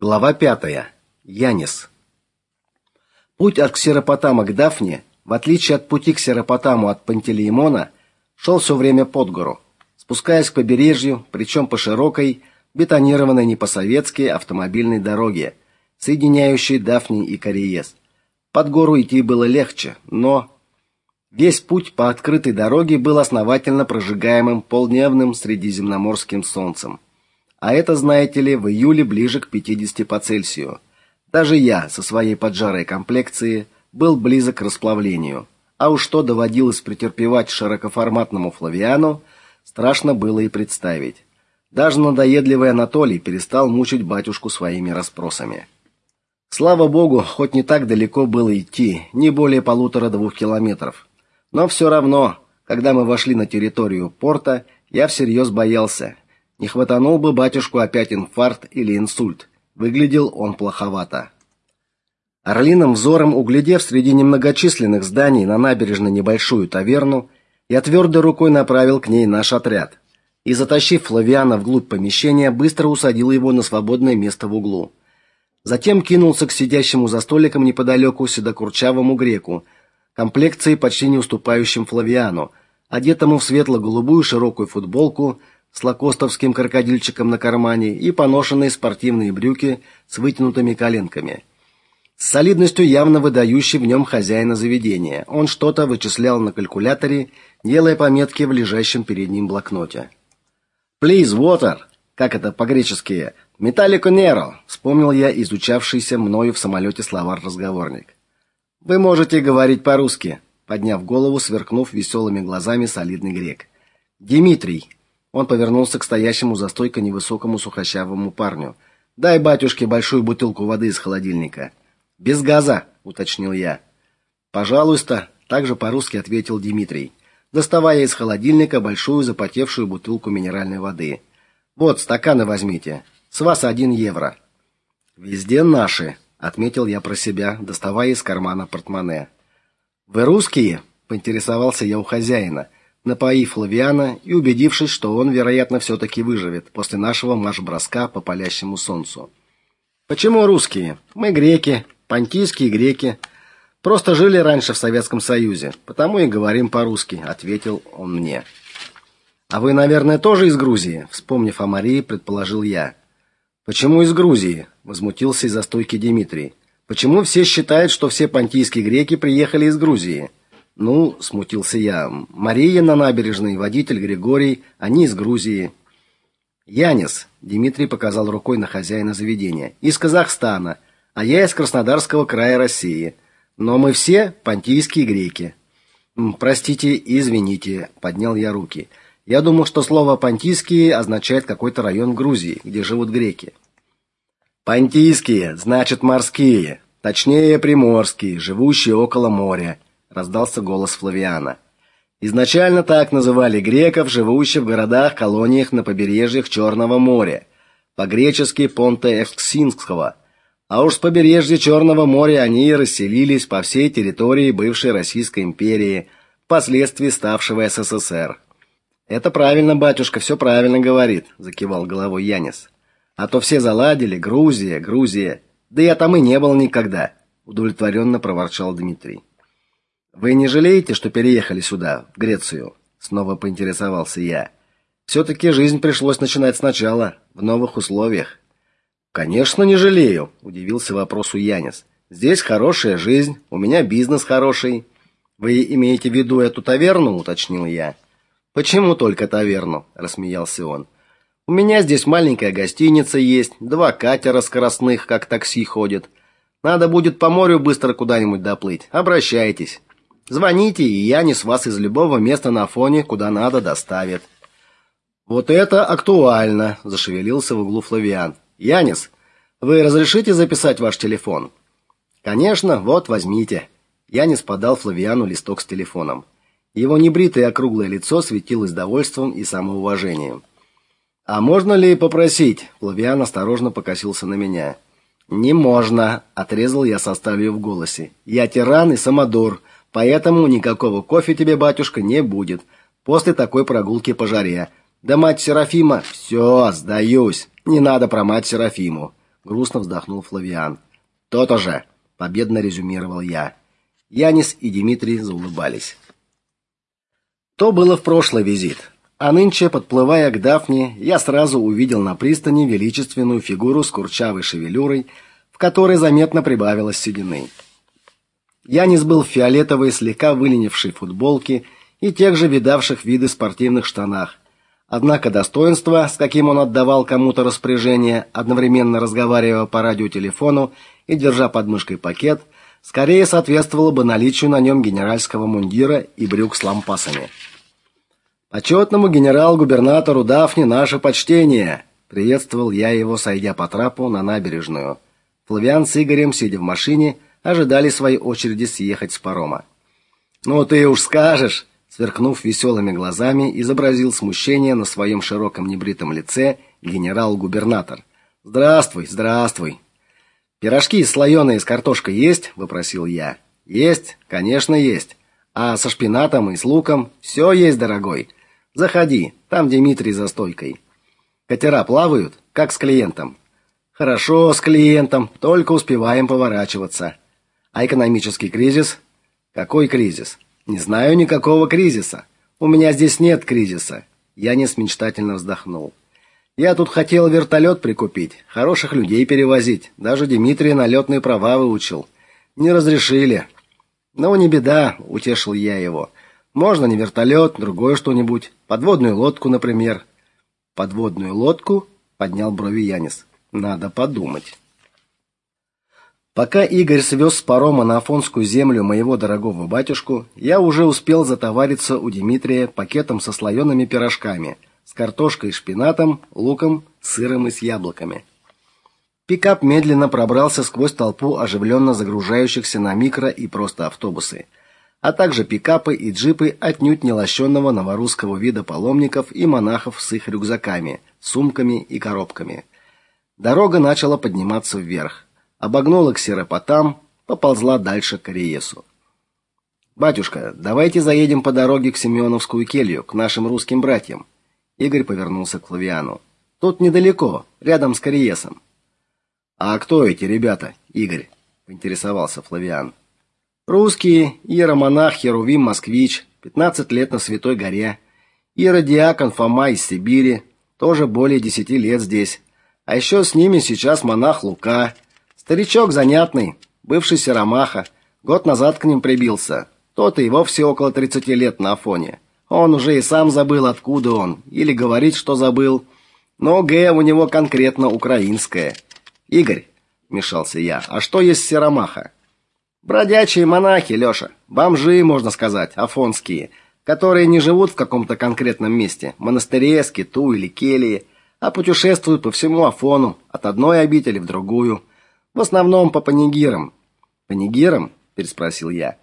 Глава пятая. Янис. Путь от Ксеропотама к Дафне, в отличие от пути к Ксеропотаму от Пантелеймона, шел все время под гору, спускаясь к побережью, причем по широкой, бетонированной не по-советски автомобильной дороге, соединяющей Дафни и Кариес. Под гору идти было легче, но весь путь по открытой дороге был основательно прожигаемым полдневным средиземноморским солнцем. А это, знаете ли, в июле ближе к 50 по Цельсию. Даже я со своей поджарой комплекцией был близок к расплавлению. А уж что доводилось претерпевать широкоформатному Флавиану, страшно было и представить. Даже надоедливый Анатолий перестал мучить батюшку своими расспросами. Слава богу, хоть не так далеко было идти, не более полутора-двух километров. Но все равно, когда мы вошли на территорию порта, я всерьез боялся. Не хватанул бы батюшку опять инфаркт или инсульт. Выглядел он плоховато. Орлиным взором углядев среди немногочисленных зданий на набережной небольшую таверну, я твердой рукой направил к ней наш отряд и, затащив Флавиана вглубь помещения, быстро усадил его на свободное место в углу. Затем кинулся к сидящему за столиком неподалеку седокурчавому греку, комплекцией почти не уступающим Флавиану, одетому в светло-голубую широкую футболку с лакостовским крокодильчиком на кармане и поношенные спортивные брюки с вытянутыми коленками. С солидностью явно выдающей в нем хозяина заведения. Он что-то вычислял на калькуляторе, делая пометки в лежащем перед ним блокноте. Please water, как это по-гречески, металлико неро, вспомнил я изучавшийся мною в самолете словарь-разговорник. Вы можете говорить по-русски, подняв голову, сверкнув веселыми глазами солидный грек. Дмитрий, он повернулся к стоящему за стойкой невысокому сухощавому парню. Дай батюшке большую бутылку воды из холодильника. Без газа, уточнил я. Пожалуйста, также по-русски ответил Дмитрий, доставая из холодильника большую запотевшую бутылку минеральной воды. Вот, стаканы возьмите. С вас один евро. Везде наши, отметил я про себя, доставая из кармана портмоне. Вы русские? поинтересовался я у хозяина напоив Флавиана и убедившись, что он, вероятно, все таки выживет после нашего марш-броска по палящему солнцу. Почему русские? Мы греки, понтийские греки. Просто жили раньше в Советском Союзе, потому и говорим по-русски, ответил он мне. А вы, наверное, тоже из Грузии, вспомнив о Марии, предположил я. Почему из Грузии? возмутился из-за стойки Дмитрий. Почему все считают, что все понтийские греки приехали из Грузии? Ну, смутился я. Мария на набережной, водитель Григорий, они из Грузии. Янис, Дмитрий показал рукой на хозяина заведения. Из Казахстана, а я из Краснодарского края России. Но мы все понтийские греки. Простите, извините, поднял я руки. Я думал, что слово понтийские означает какой-то район Грузии, где живут греки. Понтийские значит морские, точнее приморские, живущие около моря раздался голос Флавиана. Изначально так называли греков, живущих в городах-колониях на побережьях Черного моря, по-гречески Понте Эвксинского. А уж с побережья Черного моря они расселились по всей территории бывшей Российской империи, впоследствии ставшего СССР. Это правильно, батюшка, все правильно говорит, закивал головой Янис. А то все заладили Грузия, Грузия. Да я там и не был никогда, удовлетворенно проворчал Дмитрий. Вы не жалеете, что переехали сюда, в Грецию? снова поинтересовался я. все таки жизнь пришлось начинать сначала, в новых условиях. Конечно, не жалею, удивился вопросу Янис. Здесь хорошая жизнь, у меня бизнес хороший. Вы имеете в виду эту таверну, уточнил я. Почему только таверну? рассмеялся он. У меня здесь маленькая гостиница есть, два катера скоростных, как такси ходят. Надо будет по морю быстро куда-нибудь доплыть. Обращайтесь. Звоните, и Янис вас из любого места на фоне, куда надо, доставит. Вот это актуально, зашевелился в углу Флавиан. Янис, вы разрешите записать ваш телефон? Конечно, вот возьмите. Янис подал Флавиану листок с телефоном. Его небритое округлое лицо светилось довольством и самоуважением. А можно ли попросить? Флавиан осторожно покосился на меня. Не можно, отрезал я со сталью в голосе. Я тиран и самодур. Поэтому никакого кофе тебе, батюшка, не будет после такой прогулки по жаре. Да мать Серафима, все, сдаюсь. Не надо про мать Серафиму, грустно вздохнул Флавиан. То-то же, победно резюмировал я. Янис и Дмитрий заулыбались. То было в прошлый визит. А нынче, подплывая к Дафне, я сразу увидел на пристани величественную фигуру с курчавой шевелюрой, в которой заметно прибавилось седины. Янис был в фиолетовой, слегка выленившей футболке и тех же видавших виды спортивных штанах. Однако достоинство, с каким он отдавал кому-то распоряжение, одновременно разговаривая по радиотелефону и держа под мышкой пакет, скорее соответствовало бы наличию на нем генеральского мундира и брюк с лампасами. Почетному генерал-губернатору Дафни наше почтение, приветствовал я его, сойдя по трапу на набережную. Флавиан с Игорем, сидя в машине, ожидали своей очереди съехать с парома. "Ну ты уж скажешь", сверкнув веселыми глазами, изобразил смущение на своем широком небритом лице генерал-губернатор. "Здравствуй, здравствуй. Пирожки слоеные с картошкой есть?" вопросил я. "Есть, конечно, есть. А со шпинатом и с луком все есть, дорогой. Заходи, там Дмитрий за стойкой. Катера плавают, как с клиентом. Хорошо, с клиентом, только успеваем поворачиваться. А экономический кризис? Какой кризис? Не знаю никакого кризиса. У меня здесь нет кризиса. Я не мечтательно вздохнул. Я тут хотел вертолет прикупить, хороших людей перевозить. Даже Дмитрий на летные права выучил. Не разрешили. Но не беда, утешил я его. Можно не вертолет, другое что-нибудь, подводную лодку, например. Подводную лодку? поднял брови Янис. Надо подумать. Пока Игорь свез с парома на Афонскую землю моего дорогого батюшку, я уже успел затовариться у Дмитрия пакетом со слоеными пирожками, с картошкой и шпинатом, луком, сыром и с яблоками. Пикап медленно пробрался сквозь толпу оживленно загружающихся на микро и просто автобусы а также пикапы и джипы отнюдь не лощенного новорусского вида паломников и монахов с их рюкзаками, сумками и коробками. Дорога начала подниматься вверх, обогнула ксеропотам, поползла дальше к Риесу. Батюшка, давайте заедем по дороге к Семеновскую келью, к нашим русским братьям. Игорь повернулся к Флавиану. Тут недалеко, рядом с Кориесом. А кто эти ребята, Игорь? поинтересовался Флавиан. Русские, иеромонах Херувим Москвич, 15 лет на Святой горе. Иеродиакон Фома из Сибири, тоже более 10 лет здесь. А еще с ними сейчас монах Лука, старичок занятный, бывший Серомаха, год назад к ним прибился. Тот и вовсе около 30 лет на Афоне. Он уже и сам забыл, откуда он, или говорит, что забыл. Но Г у него конкретно украинское. Игорь, вмешался я. А что есть Серомаха? Бродячие монахи, Лёша, бомжи, можно сказать, афонские, которые не живут в каком-то конкретном месте, монастыре, скиту или келье, а путешествуют по всему Афону, от одной обители в другую, в основном по панигирам. Панигирам? переспросил я.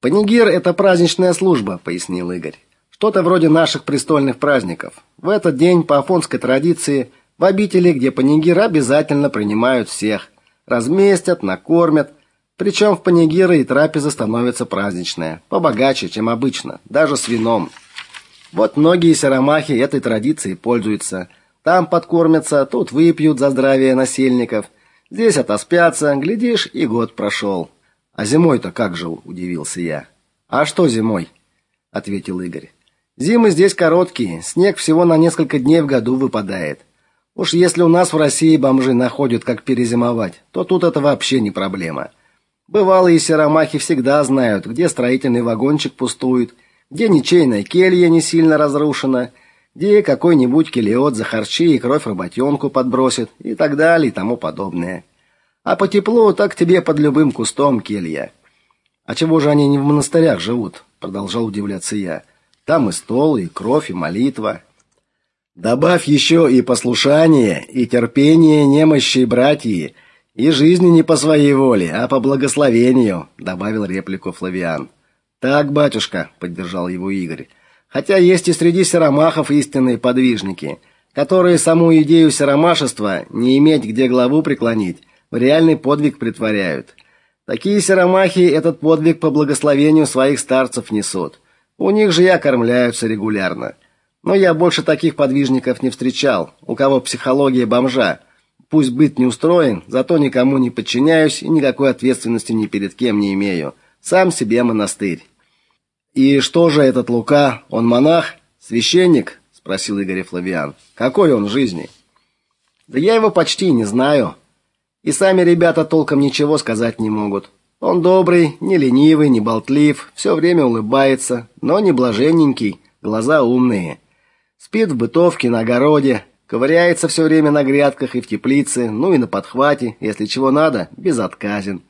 Панигир это праздничная служба, пояснил Игорь. Что-то вроде наших престольных праздников. В этот день по афонской традиции в обители, где панигир обязательно принимают всех, разместят, накормят, причем в панигиры и трапеза становится праздничная, побогаче, чем обычно, даже с вином. Вот многие серомахи этой традицией пользуются. Там подкормятся, тут выпьют за здравие насельников. Здесь отоспятся, глядишь, и год прошел. А зимой-то как жил, удивился я. А что зимой? ответил Игорь. Зимы здесь короткие, снег всего на несколько дней в году выпадает. Уж если у нас в России бомжи находят как перезимовать, то тут это вообще не проблема. Бывалые серомахи всегда знают, где строительный вагончик пустует, где ничейная келья не сильно разрушена, где какой-нибудь келиот за харчи и кровь работенку подбросит и так далее и тому подобное. А по теплу так тебе под любым кустом келья. А чего же они не в монастырях живут? продолжал удивляться я. Там и стол, и кровь, и молитва. Добавь еще и послушание, и терпение немощи братьев, и жизни не по своей воле, а по благословению, добавил реплику Флавиан. Так, батюшка, поддержал его Игорь. Хотя есть и среди серомахов истинные подвижники, которые саму идею серомашества не иметь где главу преклонить, в реальный подвиг притворяют. Такие серомахи этот подвиг по благословению своих старцев несут. У них же и окормляются регулярно. Но я больше таких подвижников не встречал, у кого психология бомжа, Пусть быт не устроен, зато никому не подчиняюсь и никакой ответственности ни перед кем не имею. Сам себе монастырь. И что же этот Лука? Он монах, священник? спросил Игорь Флавиан. Какой он в жизни? Да я его почти не знаю. И сами ребята толком ничего сказать не могут. Он добрый, не ленивый, не болтлив, все время улыбается, но не блаженненький, глаза умные. Спит в бытовке на огороде, ковыряется все время на грядках и в теплице, ну и на подхвате, если чего надо, безотказен.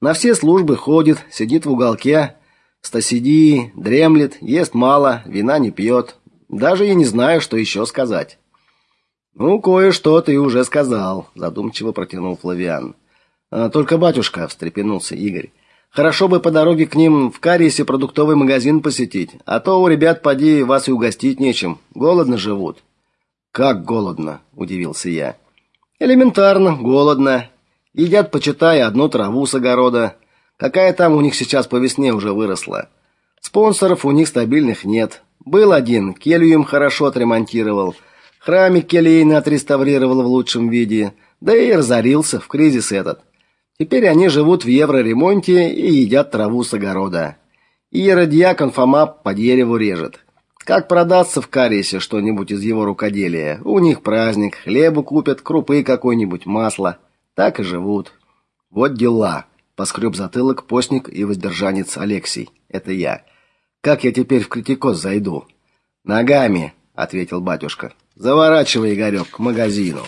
На все службы ходит, сидит в уголке, стасиди, дремлет, ест мало, вина не пьет. Даже я не знаю, что еще сказать. Ну, кое-что ты уже сказал, задумчиво протянул Флавиан. А, только батюшка, встрепенулся Игорь. Хорошо бы по дороге к ним в Кариесе продуктовый магазин посетить, а то у ребят поди вас и угостить нечем. Голодно живут. Как голодно, удивился я. Элементарно, голодно. Едят, почитая, одну траву с огорода. Какая там у них сейчас по весне уже выросла. Спонсоров у них стабильных нет. Был один, келью им хорошо отремонтировал. Храмик келейный отреставрировал в лучшем виде. Да и разорился в кризис этот. Теперь они живут в евроремонте и едят траву с огорода. И Иеродьякон Фома по дереву режет. Как продаться в Кариесе что-нибудь из его рукоделия? У них праздник, хлебу купят, крупы какой-нибудь, масло. Так и живут. Вот дела. Поскреб затылок постник и воздержанец Алексей. Это я. Как я теперь в критикоз зайду? Ногами, ответил батюшка. Заворачивай, Игорек, к магазину.